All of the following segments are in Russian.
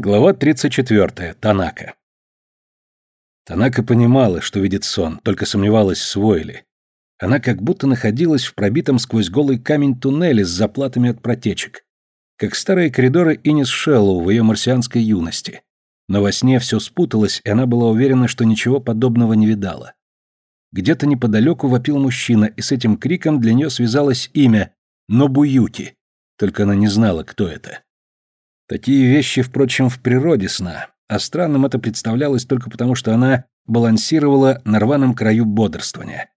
Глава 34. Танака. Танака понимала, что видит сон, только сомневалась, свой ли. Она как будто находилась в пробитом сквозь голый камень туннеле с заплатами от протечек, как старые коридоры Инис Шеллоу в ее марсианской юности. Но во сне все спуталось, и она была уверена, что ничего подобного не видала. Где-то неподалеку вопил мужчина, и с этим криком для нее связалось имя Нобуюки, только она не знала, кто это. Такие вещи, впрочем, в природе сна, а странным это представлялось только потому, что она балансировала на рваном краю бодрствования.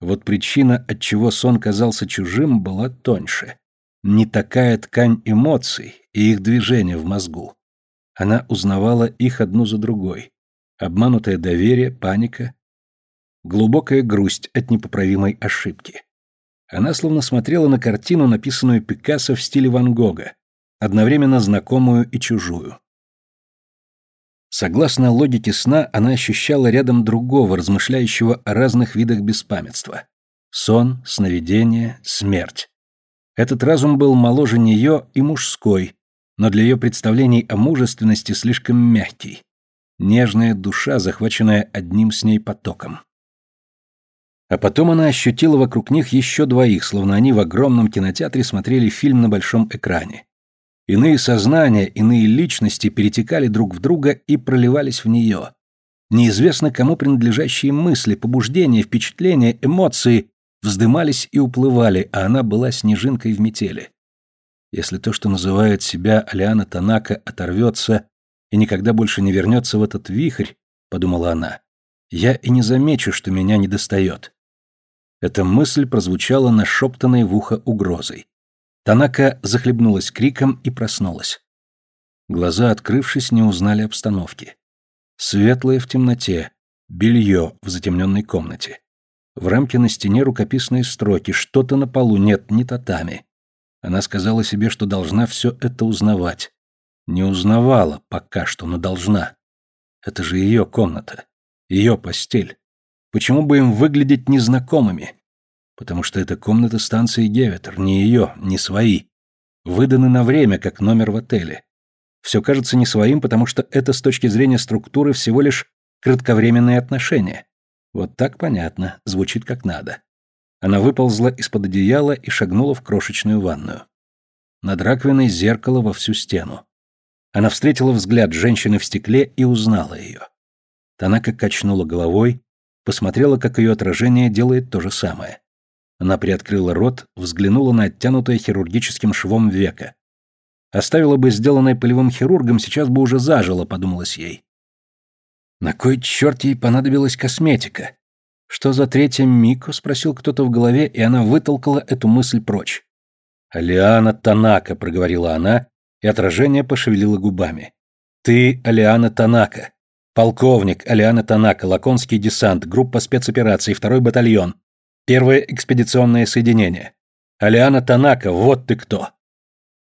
Вот причина, от чего сон казался чужим, была тоньше. Не такая ткань эмоций и их движения в мозгу. Она узнавала их одну за другой. Обманутое доверие, паника, глубокая грусть от непоправимой ошибки. Она словно смотрела на картину, написанную Пикассо в стиле Ван Гога, одновременно знакомую и чужую. Согласно логике сна, она ощущала рядом другого, размышляющего о разных видах беспамятства. Сон, сновидение, смерть. Этот разум был моложе нее и мужской, но для ее представлений о мужественности слишком мягкий. Нежная душа, захваченная одним с ней потоком. А потом она ощутила вокруг них еще двоих, словно они в огромном кинотеатре смотрели фильм на большом экране. Иные сознания, иные личности перетекали друг в друга и проливались в нее. Неизвестно кому принадлежащие мысли, побуждения, впечатления, эмоции вздымались и уплывали, а она была снежинкой в метели. Если то, что называет себя Алиана Танака, оторвется и никогда больше не вернется в этот вихрь, подумала она, я и не замечу, что меня недостает. Эта мысль прозвучала нашептанной в ухо угрозой. Танака захлебнулась криком и проснулась. Глаза, открывшись, не узнали обстановки. Светлое в темноте, белье в затемненной комнате. В рамке на стене рукописные строки, что-то на полу, нет, не татами. Она сказала себе, что должна все это узнавать. Не узнавала пока что, но должна. Это же ее комната, ее постель. Почему бы им выглядеть незнакомыми? Потому что это комната станции Геветер, не ее, не свои. Выданы на время, как номер в отеле. Все кажется не своим, потому что это с точки зрения структуры всего лишь кратковременные отношения. Вот так понятно, звучит как надо. Она выползла из-под одеяла и шагнула в крошечную ванную. Над раковиной зеркало во всю стену. Она встретила взгляд женщины в стекле и узнала ее. Танака качнула головой, посмотрела, как ее отражение делает то же самое. Она приоткрыла рот, взглянула на оттянутое хирургическим швом века. Оставила бы сделанное полевым хирургом, сейчас бы уже зажило, подумалось ей. На кой черт ей понадобилась косметика? Что за третья Мико? спросил кто-то в голове, и она вытолкала эту мысль прочь. «Алиана Танака», — проговорила она, и отражение пошевелило губами. «Ты Алиана Танака. Полковник Алиана Танака, Лаконский десант, группа спецопераций, второй батальон. Первое экспедиционное соединение. Алиана Танака, вот ты кто.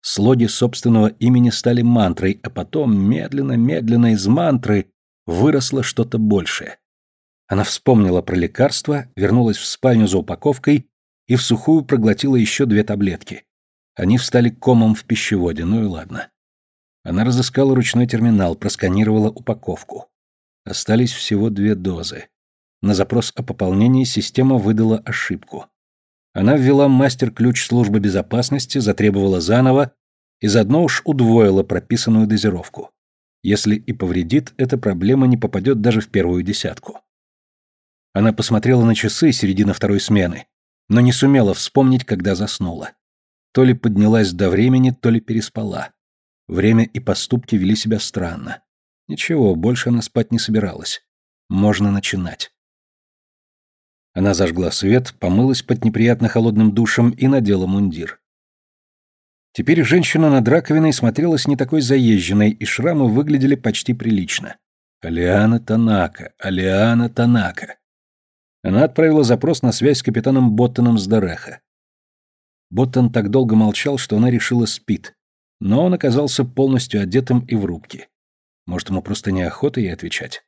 Слоги собственного имени стали мантрой, а потом медленно-медленно из мантры выросло что-то большее. Она вспомнила про лекарство, вернулась в спальню за упаковкой и в сухую проглотила еще две таблетки. Они встали комом в пищеводе, ну и ладно. Она разыскала ручной терминал, просканировала упаковку. Остались всего две дозы. На запрос о пополнении система выдала ошибку. Она ввела мастер-ключ службы безопасности, затребовала заново и заодно уж удвоила прописанную дозировку. Если и повредит, эта проблема не попадет даже в первую десятку. Она посмотрела на часы середины второй смены, но не сумела вспомнить, когда заснула. То ли поднялась до времени, то ли переспала. Время и поступки вели себя странно. Ничего, больше она спать не собиралась. Можно начинать. Она зажгла свет, помылась под неприятно холодным душем и надела мундир. Теперь женщина над раковиной смотрелась не такой заезженной, и шрамы выглядели почти прилично. Алиана Танака, Алиана Танака. Она отправила запрос на связь с капитаном Боттоном с Дореха. Боттон так долго молчал, что она решила спит, но он оказался полностью одетым и в рубке. Может, ему просто неохота ей отвечать.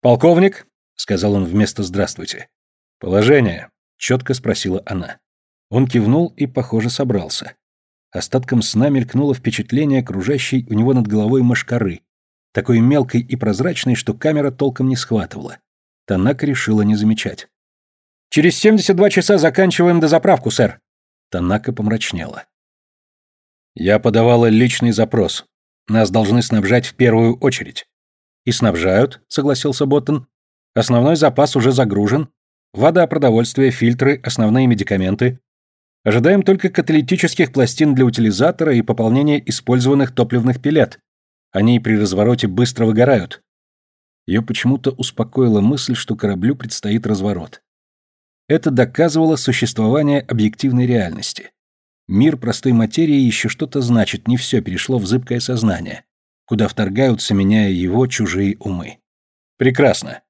«Полковник?» — сказал он вместо «здравствуйте». «Положение?» — четко спросила она. Он кивнул и, похоже, собрался. Остатком сна мелькнуло впечатление окружающей у него над головой мошкары, такой мелкой и прозрачной, что камера толком не схватывала. Танака решила не замечать. «Через 72 часа заканчиваем дозаправку, сэр». Танака помрачнела. «Я подавала личный запрос. Нас должны снабжать в первую очередь». «И снабжают», — согласился Боттон. «Основной запас уже загружен. Вода, продовольствие, фильтры, основные медикаменты. Ожидаем только каталитических пластин для утилизатора и пополнения использованных топливных пилет. Они при развороте быстро выгорают. Ее почему-то успокоила мысль, что кораблю предстоит разворот. Это доказывало существование объективной реальности. Мир простой материи еще что-то значит, не все перешло в зыбкое сознание, куда вторгаются, меняя его, чужие умы. Прекрасно.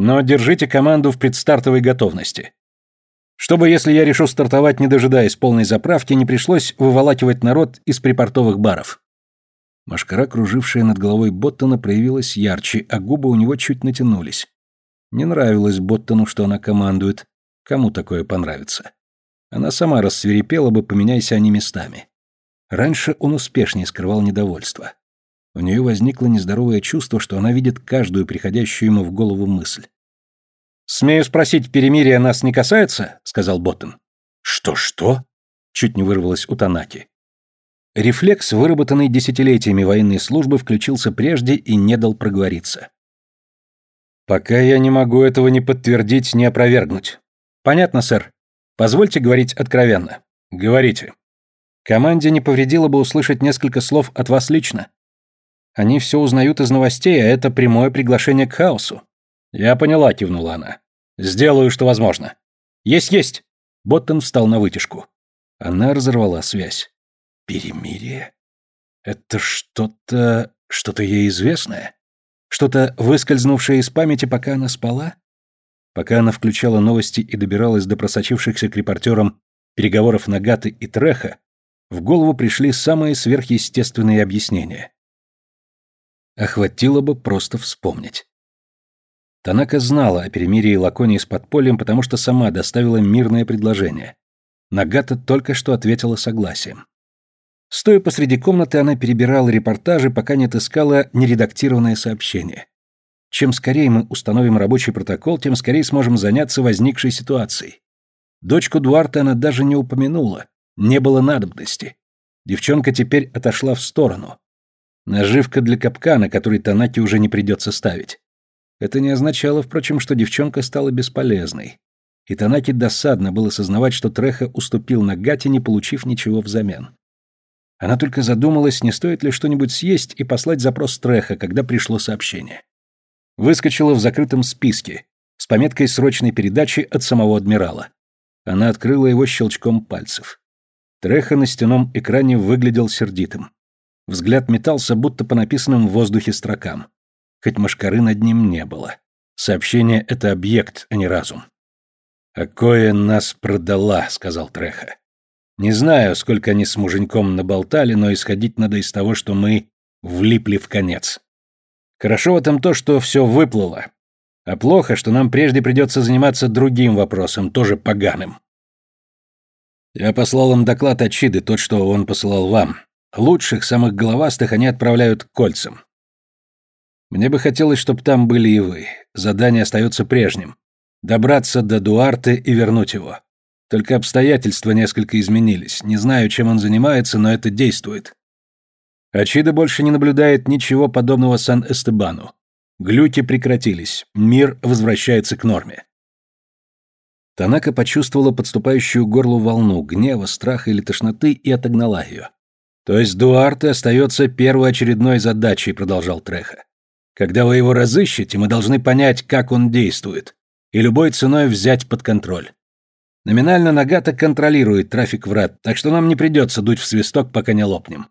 Но держите команду в предстартовой готовности. Чтобы, если я решу стартовать, не дожидаясь полной заправки, не пришлось выволакивать народ из припортовых баров. Машкара, кружившая над головой Боттона, проявилась ярче, а губы у него чуть натянулись. Не нравилось Боттону, что она командует. Кому такое понравится? Она сама рассверепела бы, поменяйся они местами. Раньше он успешнее скрывал недовольство. У нее возникло нездоровое чувство, что она видит каждую приходящую ему в голову мысль. «Смею спросить, перемирие нас не касается?» — сказал Боттон. «Что-что?» — чуть не вырвалось у Танаки. Рефлекс, выработанный десятилетиями военной службы, включился прежде и не дал проговориться. «Пока я не могу этого ни подтвердить, ни опровергнуть». «Понятно, сэр. Позвольте говорить откровенно». «Говорите». «Команде не повредило бы услышать несколько слов от вас лично. Они все узнают из новостей, а это прямое приглашение к хаосу. «Я поняла», — кивнула она. «Сделаю, что возможно». «Есть-есть!» Боттон встал на вытяжку. Она разорвала связь. «Перемирие? Это что-то... что-то ей известное? Что-то, выскользнувшее из памяти, пока она спала?» Пока она включала новости и добиралась до просочившихся к репортерам переговоров Нагаты и Треха, в голову пришли самые сверхъестественные объяснения. Охватило бы просто вспомнить. Танака знала о перемирии Лаконии с подпольем, потому что сама доставила мирное предложение. Нагата только что ответила согласием. Стоя посреди комнаты, она перебирала репортажи, пока не отыскала нередактированное сообщение. Чем скорее мы установим рабочий протокол, тем скорее сможем заняться возникшей ситуацией. Дочку Дуарта она даже не упомянула, не было надобности. Девчонка теперь отошла в сторону. Наживка для капкана, который Танаке уже не придется ставить. Это не означало, впрочем, что девчонка стала бесполезной. И Танаки досадно было сознавать, что Треха уступил на Гате, не получив ничего взамен. Она только задумалась, не стоит ли что-нибудь съесть и послать запрос Треха, когда пришло сообщение. Выскочила в закрытом списке с пометкой срочной передачи от самого адмирала. Она открыла его щелчком пальцев. Треха на стенном экране выглядел сердитым. Взгляд метался, будто по написанным в воздухе строкам хоть машкары над ним не было. Сообщение — это объект, а не разум. «Акоя нас продала», — сказал Треха. «Не знаю, сколько они с муженьком наболтали, но исходить надо из того, что мы влипли в конец. Хорошо в этом то, что все выплыло. А плохо, что нам прежде придется заниматься другим вопросом, тоже поганым. Я послал им доклад от Чиды, тот, что он посылал вам. Лучших, самых головастых они отправляют к кольцам. Мне бы хотелось, чтобы там были и вы. Задание остается прежним. Добраться до Дуарте и вернуть его. Только обстоятельства несколько изменились. Не знаю, чем он занимается, но это действует. Ачида больше не наблюдает ничего подобного Сан-Эстебану. Глюки прекратились. Мир возвращается к норме. Танака почувствовала подступающую горлу волну гнева, страха или тошноты и отогнала ее. То есть Дуарте остается первоочередной задачей, продолжал Треха. Когда вы его разыщете, мы должны понять, как он действует, и любой ценой взять под контроль. Номинально Нагата контролирует трафик врат, так что нам не придется дуть в свисток, пока не лопнем.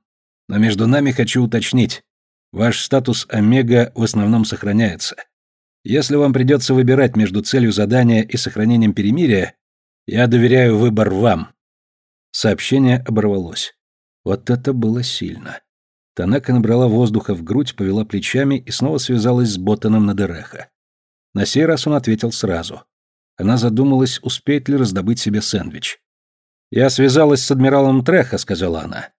Но между нами хочу уточнить. Ваш статус Омега в основном сохраняется. Если вам придется выбирать между целью задания и сохранением перемирия, я доверяю выбор вам. Сообщение оборвалось. Вот это было сильно. Танака набрала воздуха в грудь, повела плечами и снова связалась с Боттоном на Дереха. На сей раз он ответил сразу. Она задумалась, успеет ли раздобыть себе сэндвич. «Я связалась с адмиралом Треха», — сказала она.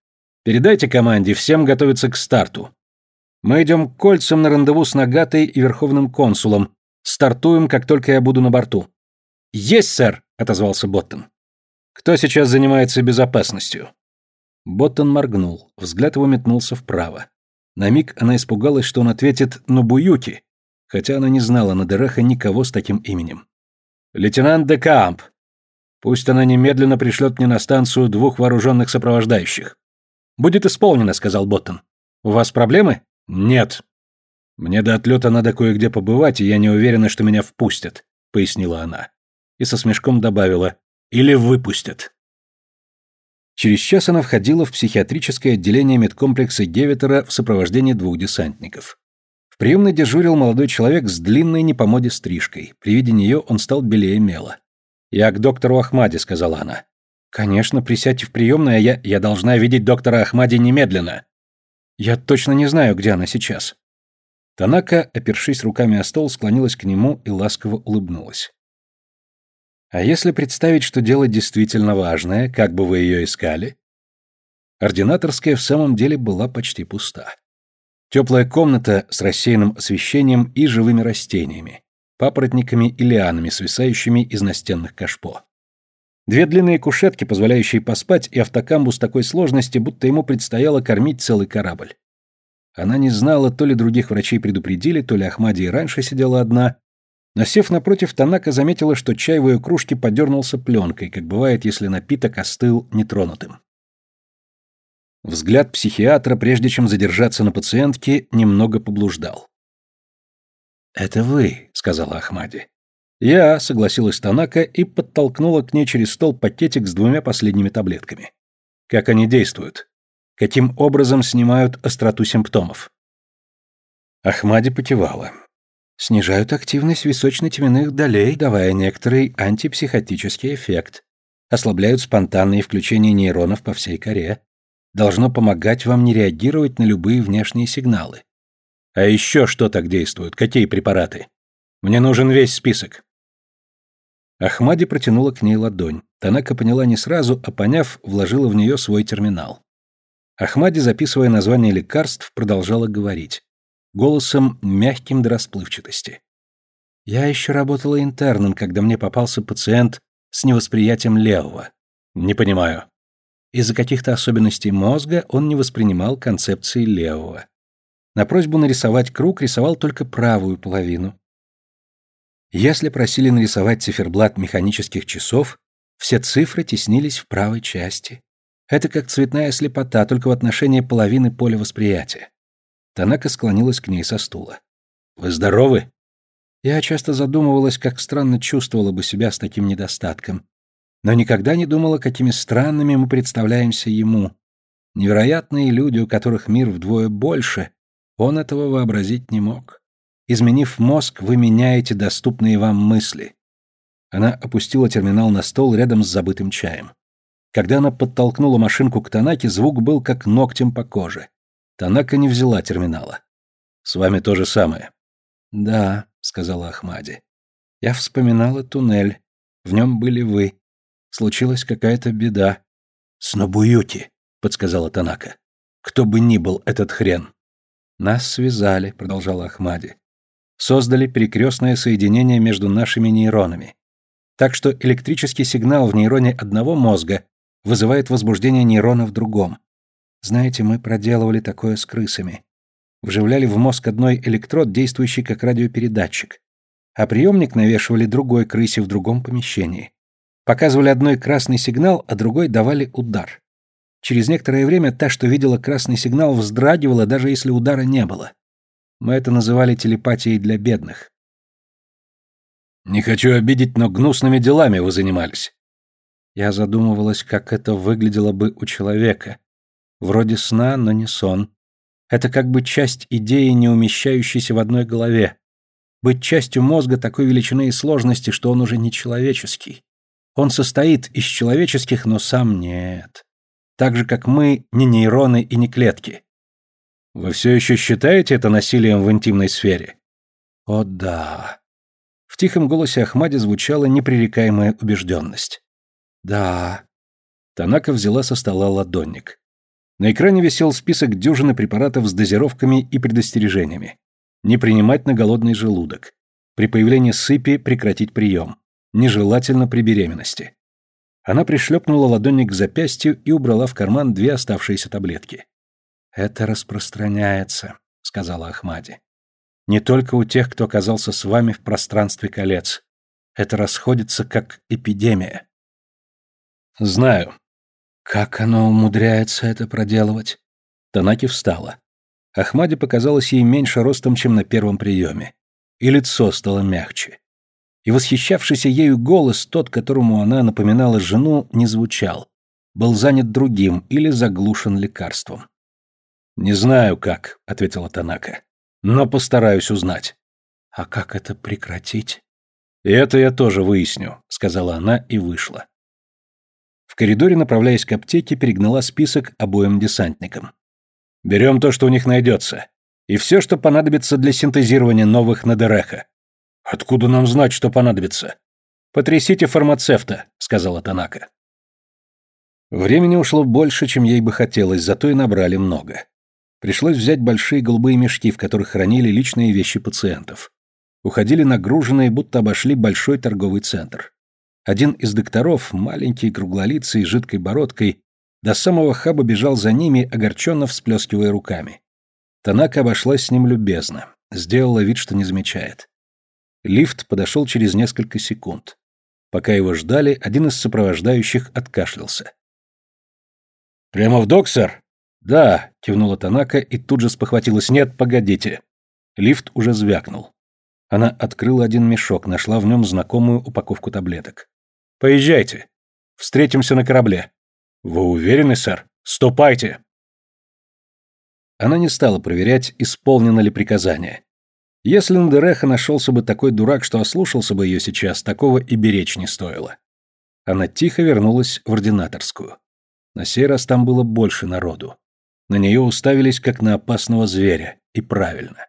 «Передайте команде, всем готовиться к старту». Мы идем к кольцам на рандеву с Нагатой и Верховным консулом. Стартуем, как только я буду на борту». «Есть, сэр!» — отозвался Боттон. «Кто сейчас занимается безопасностью?» Боттон моргнул, взгляд его метнулся вправо. На миг она испугалась, что он ответит «Нобуюки», хотя она не знала на Дереха никого с таким именем. «Лейтенант де Камп. Пусть она немедленно пришлет мне на станцию двух вооруженных сопровождающих». «Будет исполнено», — сказал Боттон. «У вас проблемы?» «Нет». «Мне до отлета надо кое-где побывать, и я не уверена, что меня впустят», — пояснила она. И со смешком добавила «или выпустят». Через час она входила в психиатрическое отделение медкомплекса Гевитера в сопровождении двух десантников. В приемной дежурил молодой человек с длинной не по моде стрижкой. При виде нее он стал белее мела. «Я к доктору Ахмаде», — сказала она. «Конечно, присядьте в приемной, а я... Я должна видеть доктора Ахмаде немедленно». «Я точно не знаю, где она сейчас». Танака, опершись руками о стол, склонилась к нему и ласково улыбнулась. А если представить, что дело действительно важное, как бы вы ее искали? Ординаторская в самом деле была почти пуста. Теплая комната с рассеянным освещением и живыми растениями, папоротниками и лианами, свисающими из настенных кашпо. Две длинные кушетки, позволяющие поспать, и автокамбус такой сложности, будто ему предстояло кормить целый корабль. Она не знала, то ли других врачей предупредили, то ли Ахмади и раньше сидела одна, но сев напротив, Танака заметила, что чай в ее кружке подернулся пленкой, как бывает, если напиток остыл нетронутым. Взгляд психиатра, прежде чем задержаться на пациентке, немного поблуждал. «Это вы», — сказала Ахмади. «Я», — согласилась Танака и подтолкнула к ней через стол пакетик с двумя последними таблетками. «Как они действуют? Каким образом снимают остроту симптомов?» Ахмади потевала снижают активность височно-теменных долей, давая некоторый антипсихотический эффект, ослабляют спонтанные включения нейронов по всей коре, должно помогать вам не реагировать на любые внешние сигналы. А еще что так действует? Какие препараты? Мне нужен весь список. Ахмади протянула к ней ладонь. Танака поняла не сразу, а поняв, вложила в нее свой терминал. Ахмади, записывая название лекарств, продолжала говорить голосом мягким до расплывчатости. Я еще работала интерном, когда мне попался пациент с невосприятием левого. Не понимаю. Из-за каких-то особенностей мозга он не воспринимал концепции левого. На просьбу нарисовать круг рисовал только правую половину. Если просили нарисовать циферблат механических часов, все цифры теснились в правой части. Это как цветная слепота, только в отношении половины поля восприятия. Танака склонилась к ней со стула. «Вы здоровы?» Я часто задумывалась, как странно чувствовала бы себя с таким недостатком. Но никогда не думала, какими странными мы представляемся ему. Невероятные люди, у которых мир вдвое больше, он этого вообразить не мог. Изменив мозг, вы меняете доступные вам мысли. Она опустила терминал на стол рядом с забытым чаем. Когда она подтолкнула машинку к Танаке, звук был как ногтем по коже. Танака не взяла терминала. «С вами то же самое». «Да», — сказала Ахмади. «Я вспоминала туннель. В нем были вы. Случилась какая-то беда». «Снобуюки», — подсказала Танака. «Кто бы ни был этот хрен». «Нас связали», — продолжала Ахмади. «Создали перекрестное соединение между нашими нейронами. Так что электрический сигнал в нейроне одного мозга вызывает возбуждение нейрона в другом. Знаете, мы проделывали такое с крысами. Вживляли в мозг одной электрод, действующий как радиопередатчик. А приемник навешивали другой крысе в другом помещении. Показывали одной красный сигнал, а другой давали удар. Через некоторое время та, что видела красный сигнал, вздрагивала, даже если удара не было. Мы это называли телепатией для бедных. «Не хочу обидеть, но гнусными делами вы занимались». Я задумывалась, как это выглядело бы у человека, Вроде сна, но не сон. Это как бы часть идеи, не умещающейся в одной голове. Быть частью мозга такой величины и сложности, что он уже не человеческий. Он состоит из человеческих, но сам нет. Так же, как мы, не нейроны и не клетки. Вы все еще считаете это насилием в интимной сфере? О да. В тихом голосе Ахмади звучала непререкаемая убежденность. Да. Танака взяла со стола ладонник. На экране висел список дюжины препаратов с дозировками и предостережениями. Не принимать на голодный желудок. При появлении сыпи прекратить прием. Нежелательно при беременности. Она пришлепнула ладонник к запястью и убрала в карман две оставшиеся таблетки. «Это распространяется», — сказала Ахмади. «Не только у тех, кто оказался с вами в пространстве колец. Это расходится как эпидемия». «Знаю». «Как оно умудряется это проделывать?» Танаки встала. Ахмади показалось ей меньше ростом, чем на первом приеме. И лицо стало мягче и восхищавшийся ею голос, тот, которому она напоминала жену, не звучал. Был занят другим или заглушен лекарством. «Не знаю как», — ответила Танака, — «но постараюсь узнать». «А как это прекратить?» «Это я тоже выясню», — сказала она и вышла. В коридоре, направляясь к аптеке, перегнала список обоим десантникам. «Берем то, что у них найдется, и все, что понадобится для синтезирования новых Надереха. Откуда нам знать, что понадобится? Потрясите фармацевта, сказала Танака. Времени ушло больше, чем ей бы хотелось, зато и набрали много. Пришлось взять большие голубые мешки, в которых хранили личные вещи пациентов. Уходили нагруженные, будто обошли большой торговый центр. Один из докторов, маленький, круглолицый, жидкой бородкой, до самого хаба бежал за ними, огорченно всплескивая руками. Танака обошлась с ним любезно, сделала вид, что не замечает. Лифт подошел через несколько секунд. Пока его ждали, один из сопровождающих откашлялся. «Прямо в док, сэр?» «Да», — кивнула Танака и тут же спохватилась. «Нет, погодите». Лифт уже звякнул. Она открыла один мешок, нашла в нем знакомую упаковку таблеток. «Поезжайте. Встретимся на корабле». «Вы уверены, сэр? Ступайте!» Она не стала проверять, исполнено ли приказание. Если на Дереха нашелся бы такой дурак, что ослушался бы ее сейчас, такого и беречь не стоило. Она тихо вернулась в ординаторскую. На сей раз там было больше народу. На нее уставились, как на опасного зверя. И правильно.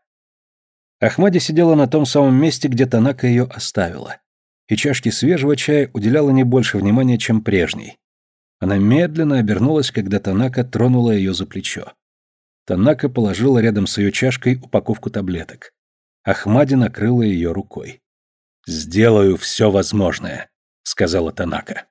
Ахмади сидела на том самом месте, где Танака ее оставила. И чашке свежего чая уделяла не больше внимания, чем прежней. Она медленно обернулась, когда Танака тронула ее за плечо. Танака положила рядом с ее чашкой упаковку таблеток. Ахмади накрыла ее рукой. «Сделаю все возможное», — сказала Танака.